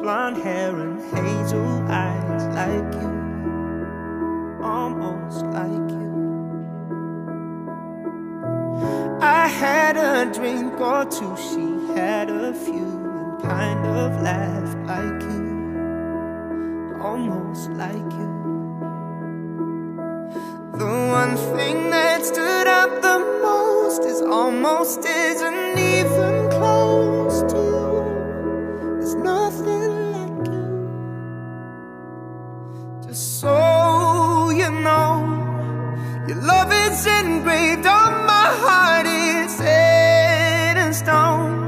blonde hair and hazel eyes like you, almost like you. I had a drink or two, she had a few, and kind of laughed like you, almost like you. The one thing that stood out the most is almost isn't even your love is engraved on my heart. It's set in stone.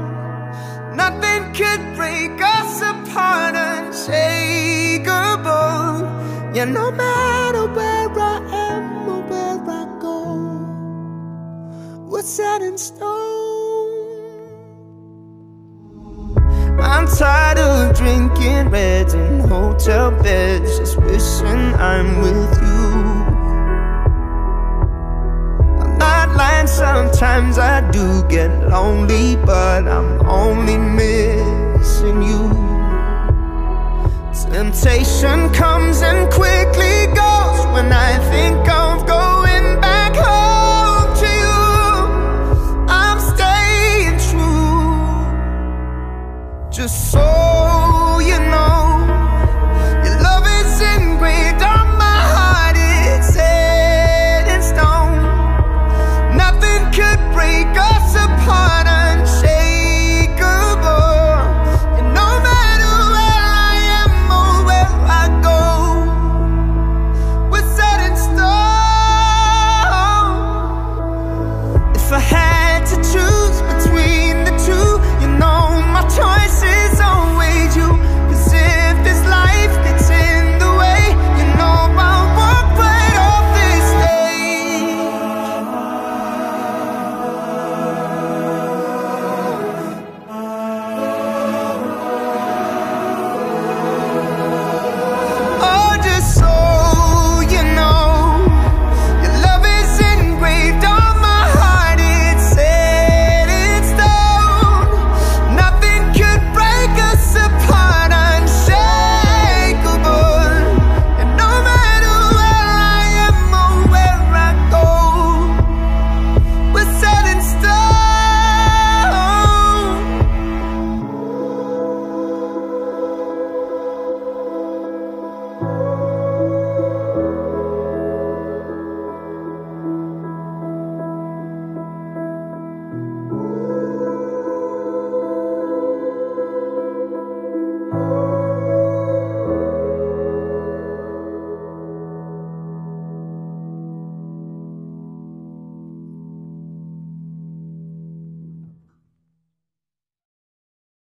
Nothing could break us apart, unshakable. Yeah, no matter where I am or where I go, we're set in stone. I'm tired of drinking reds in hotel beds, just wishing I'm with you. Sometimes I do get lonely, but I'm only missing you. Temptation comes and quickly goes when I think of going back home to you. I'm staying true, just so you know.